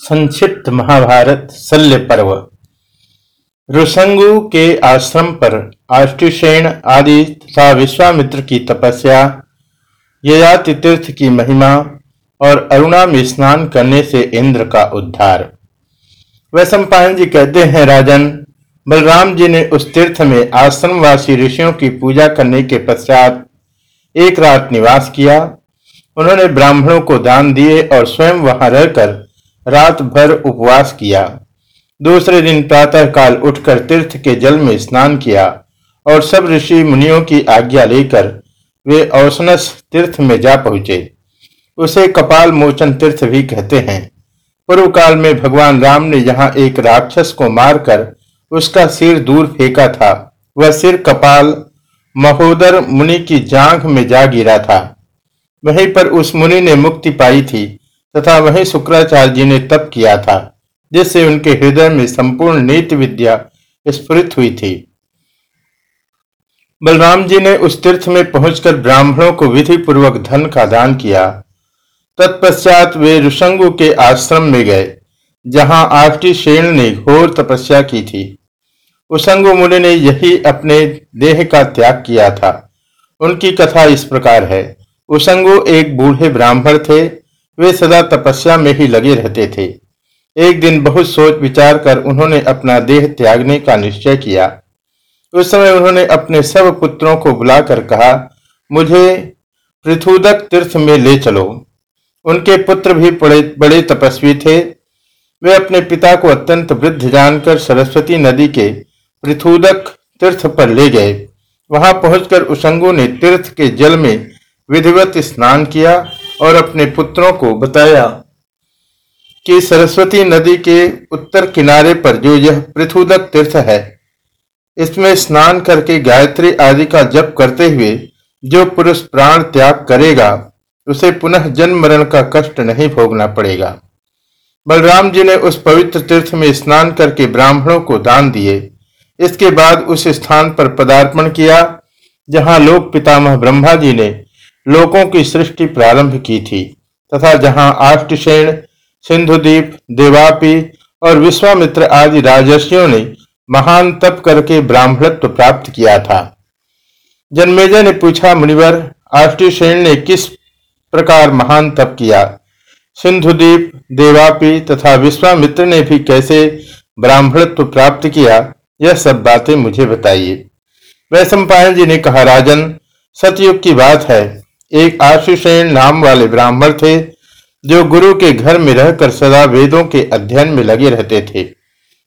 संक्षिप्त महाभारत शल्य पर्व। ऋषंगु के आश्रम पर आष्टुषेण आदि तथा विश्वामित्र की तपस्या ययाति तीर्थ की महिमा और अरुणा में स्नान करने से इंद्र का उद्धार। वैश्व जी कहते हैं, राजन, बलराम जी ने उस तीर्थ में आश्रमवासी ऋषियों की पूजा करने के पश्चात एक रात निवास किया। उन्होंने ब्राह्मणों को दान दिए और स्वयं वहाँ रहकर रात भर उपवास किया। दूसरे दिन प्रातः काल उठकर तीर्थ के जल में स्नान किया और सब ऋषि मुनियों की आज्ञा लेकर वे औसनस तीर्थ में जा पहुँचे। उसे कपाल मोचन तीर्थ भी कहते हैं। पूर्व काल में भगवान राम ने यहाँ एक राक्षस को मारकर उसका सिर दूर फेंका था। वह सिर कपाल महोदर मुनि की जांघ में जा गिरा था। वहीं पर उस मुनि ने मुक्ति पाई थी। तथा वही शुक्राचार्य जी ने तप किया था, जिससे उनके हृदय में संपूर्ण नीति विद्या स्फुरित हुई थी। बलराम जी ने उस तीर्थ में पहुंचकर ब्राह्मणों को विधि पूर्वक धन का दान किया। तत्पश्चात वे ऋषंगु के आश्रम में गए, जहाँ आष्टी शेण ने घोर तपस्या की थी। उसंगु मुनि ने यही अपने देह का त्याग किया था। उनकी कथा इस प्रकार है। उसंगु एक बूढ़े ब्राह्मण थे वे सदा तपस्या में ही लगे रहते थे। एक दिन बहुत सोच विचार कर उन्होंने अपना देह त्यागने का निश्चय किया। उस समय उन्होंने अपने सब पुत्रों को बुलाकर कहा, मुझे पृथुदक तीर्थ में ले चलो। उनके पुत्र भी बड़े बड़े तपस्वी थे। वे अपने पिता को अत्यंत वृद्ध जानकर सरस्वती नदी के पृथुदक तीर्थ पर ले गए। वहाँ पहुंचकर उसंगो ने तीर्थ के जल में विधिवत स्नान किया और अपने पुत्रों को बताया कि सरस्वती नदी के उत्तर किनारे पर जो यह पृथुदक तीर्थ है, इसमें स्नान करके गायत्री आदि का जप करते हुए जो पुरुष प्राण त्याग करेगा, उसे पुनः जन्म मरण का कष्ट नहीं भोगना पड़ेगा। बलराम जी ने उस पवित्र तीर्थ में स्नान करके ब्राह्मणों को दान दिए। इसके बाद उस स्थान पर पदार्पण किया, जहाँ लोक पितामह ब्रह्मा जी ने लोकों की सृष्टि प्रारंभ की थी, तथा जहाँ आष्टसेन सिंधुदीप, देवापी और विश्वामित्र आदि राजर्षियों ने महान तप करके ब्राह्मणत्व प्राप्त किया था। जन्मेजय ने पूछा, मुनिवर आष्टिसेन ने किस प्रकार महान तप किया? सिंधुदीप, देवापी तथा विश्वामित्र ने भी कैसे ब्राह्मणत्व प्राप्त किया? यह सब बातें मुझे बताइए। वैश्व जी ने कहा, राजन, सतयुग की बात है। एक आशुषेण नाम वाले ब्राह्मण थे, जो गुरु के घर में रहकर सदा वेदों के अध्ययन में लगे रहते थे।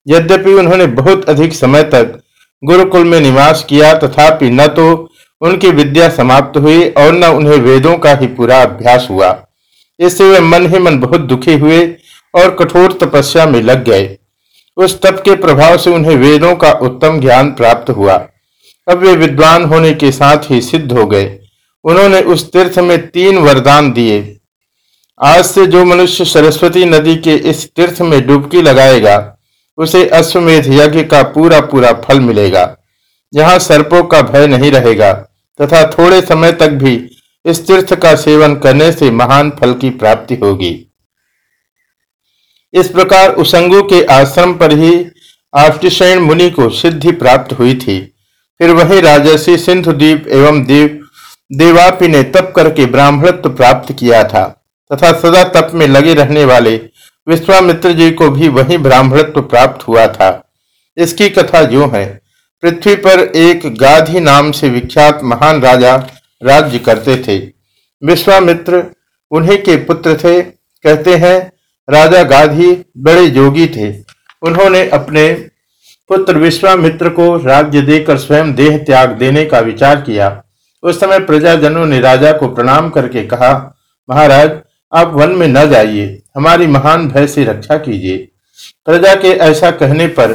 यद्यपि उन्होंने बहुत अधिक समय तक गुरुकुल में निवास किया, तथापि न तो उनकी विद्या समाप्त हुई और न उन्हें वेदों का ही पूरा अभ्यास हुआ। इससे वे मन ही मन बहुत दुखी हुए और कठोर तपस्या में लग गए। उस तप के प्रभाव से उन्हें वेदों का उत्तम ज्ञान प्राप्त हुआ। अब वे विद्वान होने के साथ ही सिद्ध हो गए। उन्होंने उस तीर्थ में तीन वरदान दिए। आज से जो मनुष्य सरस्वती नदी के इस तीर्थ में डुबकी लगाएगा, उसे अश्वमेध यज्ञ का पूरा पूरा फल मिलेगा। यहाँ सर्पों का भय नहीं रहेगा, तथा थोड़े समय तक भी इस तीर्थ का सेवन करने से महान फल की प्राप्ति होगी। इस प्रकार उसंगु के आश्रम पर ही आष्टिशयन मुनि को सिद्धि प्राप्त हुई थी। फिर वही राजसी सिंधुदीप एवं दीप देवापि ने तप करके ब्राह्मणत्व प्राप्त किया था, तथा सदा तप में लगे रहने वाले विश्वामित्र जी को भी वही ब्राह्मणत्व प्राप्त हुआ था। इसकी कथा जो है, पृथ्वी पर एक गाधी नाम से विख्यात महान राजा राज्य करते थे। विश्वामित्र उन्हीं के पुत्र थे, कहते हैं, राजा गाधी बड़े योगी थे। उन्होंने अपने पुत्र विश्वामित्र को राज्य देकर स्वयं देह त्याग देने का विचार किया। उस समय प्रजाजनों ने राजा को प्रणाम करके कहा, महाराज, आप वन में न जाइए, हमारी महान भय से रक्षा कीजिए। प्रजा के ऐसा कहने पर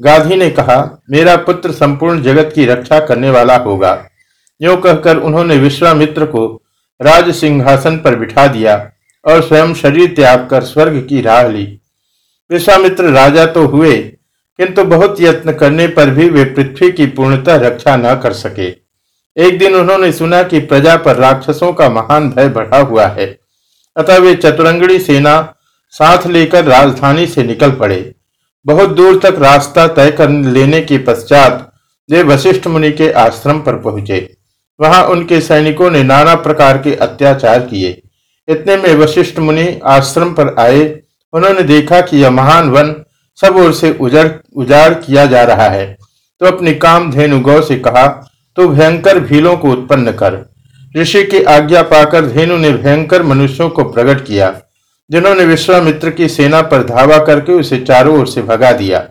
गांधी ने कहा, मेरा पुत्र संपूर्ण जगत की रक्षा करने वाला होगा। यो कहकर उन्होंने विश्वामित्र को राज सिंहासन पर बिठा दिया और स्वयं शरीर त्याग कर स्वर्ग की राह ली। विश्वामित्र राजा तो हुए, किंतु बहुत यत्न करने पर भी वे पृथ्वी की पूर्णतः रक्षा न कर सके। एक दिन उन्होंने सुना कि प्रजा पर राक्षसों का महान भय बढ़ा हुआ है। अतः वे चतुरंगड़ी सेना साथ लेकर राजधानी से निकल पड़े। बहुत दूर तक रास्ता तय कर लेने के पश्चात वे वशिष्ठ मुनि के आश्रम पर पहुँचे। वहाँ उनके सैनिकों ने नाना प्रकार के अत्याचार किए। इतने में वशिष्ठ मुनि आश्रम पर आए। उन्होंने देखा कि यह महान वन सब ओर से उजड़ उजाड़ किया जा रहा है। तो अपने काम धेनु गौ से कहा तो भयंकर भीलों को उत्पन्न कर। ऋषि की आज्ञा पाकर धेनु ने भयंकर मनुष्यों को प्रकट किया, जिन्होंने विश्वामित्र की सेना पर धावा करके उसे चारों ओर से भगा दिया।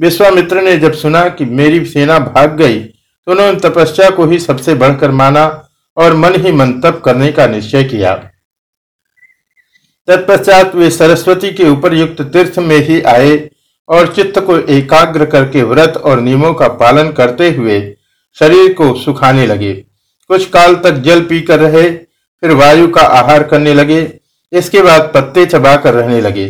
विश्वामित्र ने जब सुना कि मेरी सेना भाग गई तो उन्होंने तपस्या को ही सबसे बढ़कर माना और मन ही मन तप करने का निश्चय किया। तत्पश्चात वे सरस्वती के ऊपर युक्त तीर्थ में ही आए और चित्त को एकाग्र करके व्रत और नियमों का पालन करते हुए शरीर को सुखाने लगे। कुछ काल तक जल पीकर रहे, फिर वायु का आहार करने लगे, इसके बाद पत्ते चबाकर रहने लगे।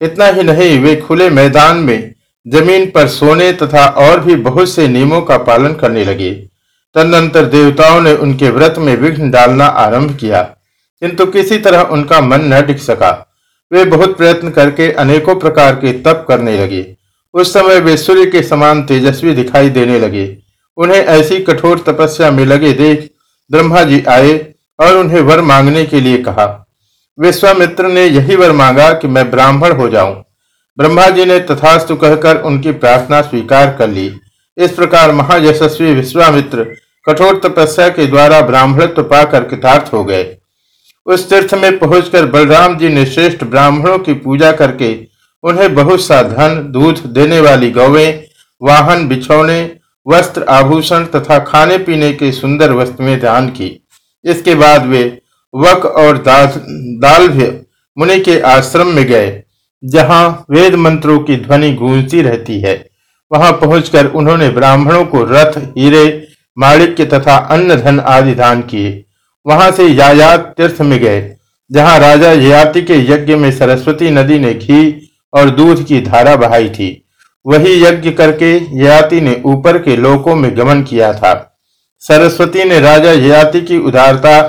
इतना ही नहीं, वे खुले मैदान में, ज़मीन पर सोने तथा और भी बहुत से नियमों का पालन करने लगे। तदनंतर देवताओं ने उनके व्रत में विघ्न डालना आरंभ किया, किंतु किसी तरह उनका मन न टिक सका। वे बहुत प्रयत्न करके अनेकों प्रकार के तप करने लगे। उस समय वे सूर्य के समान तेजस्वी दिखाई देने लगे। उन्हें ऐसी कठोर तपस्या में लगे देख ब्रह्मा जी आए और उन्हें वर मांगने के लिए कहा। विश्वामित्र ने यही वर मांगा कि मैं ब्राह्मण हो जाऊँ। ब्रह्मा जी ने तथास्तु कहकर उनकी प्रार्थना स्वीकार कर ली। इस प्रकार महायशस्वी विश्वामित्र कठोर तपस्या के द्वारा ब्राह्मणत्व पाकर कृतार्थ हो गए। उस तीर्थ में पहुंचकर बलराम जी ने श्रेष्ठ ब्राह्मणों की पूजा करके उन्हें बहुत सा धन, दूध देने वाली गौवें, वाहन बिछौने वस्त्र आभूषण तथा खाने पीने के सुंदर वस्त्र में दान की। इसके बाद वे वक और दाल्भ्य मुनि के आश्रम में गए, जहाँ वेद मंत्रों की ध्वनि गूंजती रहती है। वहाँ पहुंचकर उन्होंने ब्राह्मणों को रथ, हीरे, माणिक्य तथा अन्न धन आदि दान किए। वहाँ से यायात तीर्थ में गए, जहाँ राजा ययाति के यज्ञ में सरस्वती नदी ने घी और दूध की धारा बहाई थी। वही यज्ञ करके ययाति ने ऊपर के लोकों में गमन किया था। सरस्वती ने राजा ययाति की उदारता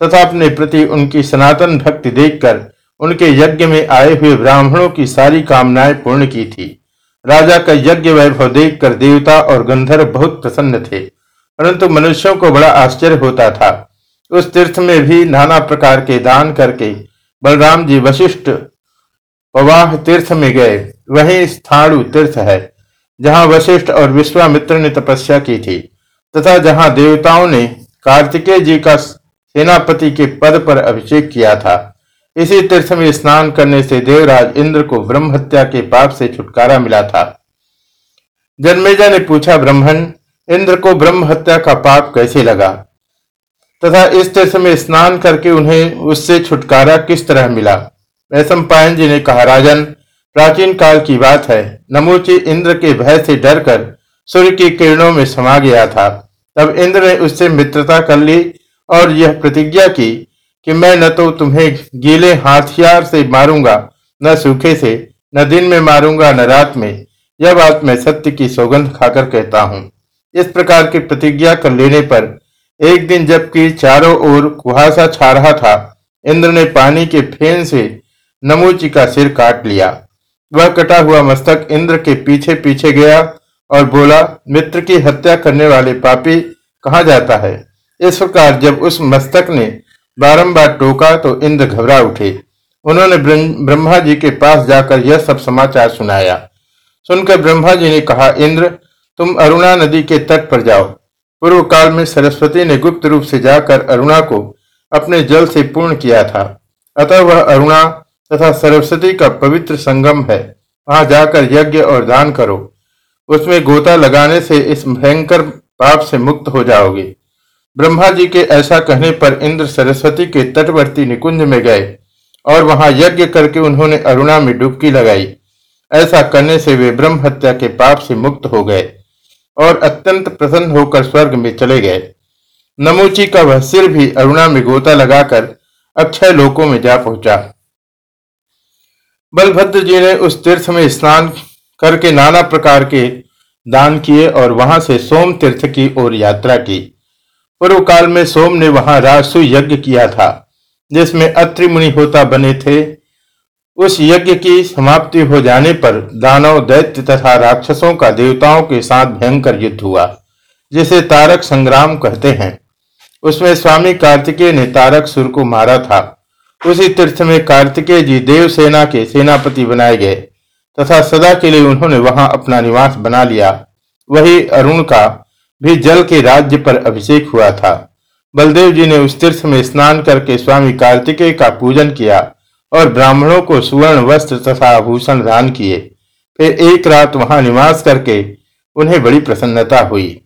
तथा अपने प्रति उनकी सनातन भक्ति देखकर उनके यज्ञ में आए हुए ब्राह्मणों की सारी कामनाएँ पूर्ण की थी। राजा का यज्ञ वैभव देखकर देवता और गंधर्व बहुत प्रसन्न थे, परंतु मनुष्यों को बड़ा आश्चर्य होता था। उस तीर्थ में भी नाना प्रकार के दान करके बलराम जी वशिष्ठ पवाह तीर्थ में गए। वही स्थाणु तीर्थ है, जहाँ वशिष्ठ और विश्वामित्र ने तपस्या की थी, तथा जहाँ देवताओं ने कार्तिकेय जी का सेनापति के पद पर अभिषेक किया था। इसी तीर्थ में स्नान करने से देवराज इंद्र को ब्रह्म हत्या के पाप से छुटकारा मिला था। जन्मेजा ने पूछा, ब्राह्मण, इंद्र को ब्रह्म हत्या का पाप कैसे लगा? तथा इस तीर्थ में स्नान करके उन्हें उससे छुटकारा किस तरह मिला? ऐसम पायन जी ने कहा, राजन प्राचीन काल की बात है। नमूची इंद्र के भय से डरकर सूर्य की किरणों में समा गया था। तब इंद्र ने उससे मित्रता कर ली और यह प्रतिज्ञा की कि मैं न तो तुम्हें गीले हाथियार से मारूँगा, न सूखे से, न दिन में मारूँगा, न रात में। यह बात मैं सत्य की सौगंध खाकर कहता हूँ। इस प्रकार की प्रतिज्ञा कर लेने पर एक दिन जबकि चारों ओर कुहासा छा रहा था, इंद्र ने पानी के फेन से नमूची का सिर काट लिया। वह कटा हुआ मस्तक इंद्र के पीछे पीछे गया और बोला, मित्र की हत्या करने वाले पापी कहा जाता है? इस प्रकार जब उस मस्तक ने बारंबार टोका तो इंद्र घबरा उठे। उन्होंने ब्रह्मा जी के पास जाकर यह सब समाचार सुनाया। सुनकर ब्रह्मा जी ने कहा, इंद्र, तुम अरुणा नदी के तट पर जाओ। पूर्व काल में सरस्वती ने गुप्त रूप से जाकर अरुणा को अपने जल से पूर्ण किया था। अतः वह अरुणा तथा सरस्वती का पवित्र संगम है। वहाँ जाकर यज्ञ और दान करो। उसमें गोता लगाने से इस भयंकर पाप से मुक्त हो जाओगे। ब्रह्मा जी के ऐसा कहने पर इंद्र सरस्वती के तटवर्ती निकुंज में गए और वहाँ यज्ञ करके उन्होंने अरुणा में डुबकी लगाई। ऐसा करने से वे ब्रह्म हत्या के पाप से मुक्त हो गए और अत्यंत प्रसन्न होकर स्वर्ग में चले गए। नमोची का वह सिर भी अरुणा में गोता लगाकर अक्षय लोकों में जा पहुँचा। बलभद्र जी ने उस तीर्थ में स्नान करके नाना प्रकार के दान किए और वहाँ से सोम तीर्थ की ओर यात्रा की। पूर्व काल में सोम ने वहाँ राजसु यज्ञ किया था, जिसमें अत्रि मुनि होता बने थे। उस यज्ञ की समाप्ति हो जाने पर दानव दैत्य तथा राक्षसों का देवताओं के साथ भयंकर युद्ध हुआ, जिसे तारक संग्राम कहते हैं। उसमें स्वामी कार्तिकेय ने तारक सुर को मारा था। उसी तीर्थ में कार्तिकेय जी देव सेना के सेनापति बनाए गए, तथा सदा के लिए उन्होंने वहाँ अपना निवास बना लिया। वही अरुण का भी जल के राज्य पर अभिषेक हुआ था। बलदेव जी ने उस तीर्थ में स्नान करके स्वामी कार्तिकेय का पूजन किया, और ब्राह्मणों को सुवर्ण वस्त्र तथा आभूषण दान किए। फिर एक रात वहाँ निवास करके उन्हें बड़ी प्रसन्नता हुई।